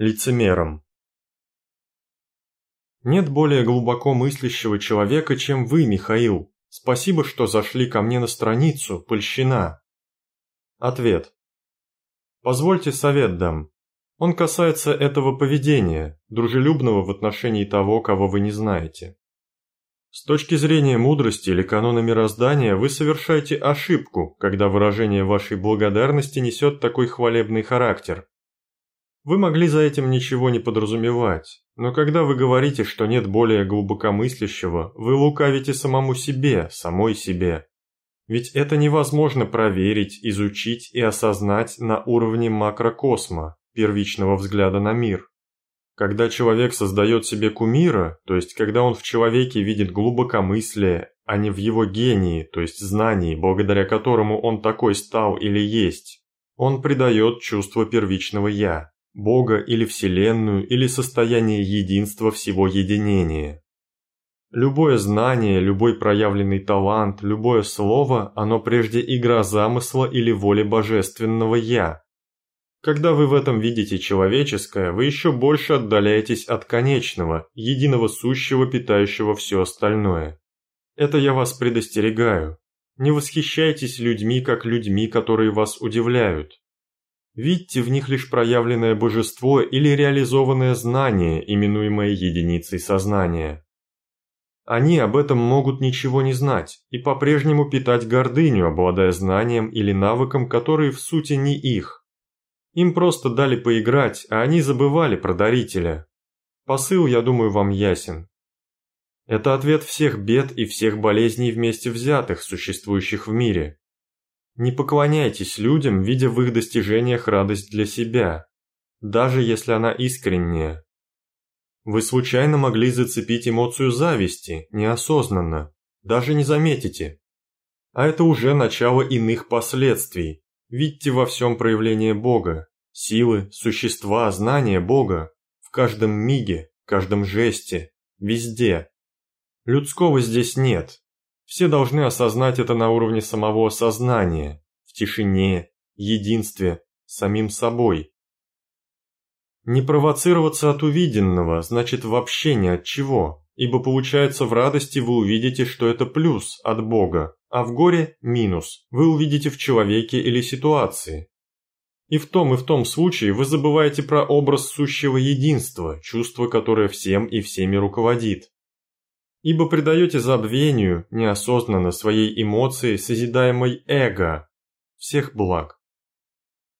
лицемером. Нет более глубоко мыслящего человека, чем вы, Михаил. Спасибо, что зашли ко мне на страницу, польщина. Ответ. Позвольте совет дам. Он касается этого поведения, дружелюбного в отношении того, кого вы не знаете. С точки зрения мудрости или канона мироздания вы совершаете ошибку, когда выражение вашей благодарности несет такой хвалебный характер. Вы могли за этим ничего не подразумевать, но когда вы говорите, что нет более глубокомыслящего, вы лукавите самому себе, самой себе. Ведь это невозможно проверить, изучить и осознать на уровне макрокосма, первичного взгляда на мир. Когда человек создает себе кумира, то есть когда он в человеке видит глубокомыслие, а не в его гении, то есть знании, благодаря которому он такой стал или есть, он придает чувство первичного «я». Бога или Вселенную, или состояние единства всего единения. Любое знание, любой проявленный талант, любое слово, оно прежде игра замысла или воли божественного «я». Когда вы в этом видите человеческое, вы еще больше отдаляетесь от конечного, единого сущего, питающего все остальное. Это я вас предостерегаю. Не восхищайтесь людьми, как людьми, которые вас удивляют. Видите в них лишь проявленное божество или реализованное знание, именуемое единицей сознания. Они об этом могут ничего не знать и по-прежнему питать гордыню, обладая знанием или навыком, которые в сути не их. Им просто дали поиграть, а они забывали про дарителя. Посыл, я думаю, вам ясен. Это ответ всех бед и всех болезней вместе взятых, существующих в мире. Не поклоняйтесь людям, видя в их достижениях радость для себя, даже если она искренняя. Вы случайно могли зацепить эмоцию зависти, неосознанно, даже не заметите. А это уже начало иных последствий. Видите во всем проявление Бога, силы, существа, знания Бога, в каждом миге, каждом жесте, везде. Людского здесь нет, все должны осознать это на уровне самого сознания, в тишине, единстве, самим собой. Не провоцироваться от увиденного значит вообще ни от чего, ибо получается в радости вы увидите, что это плюс от Бога, а в горе – минус, вы увидите в человеке или ситуации. И в том и в том случае вы забываете про образ сущего единства, чувство, которое всем и всеми руководит ибо предаете забвению неосознанно своей эмоции созидаемой эго. Всех благ.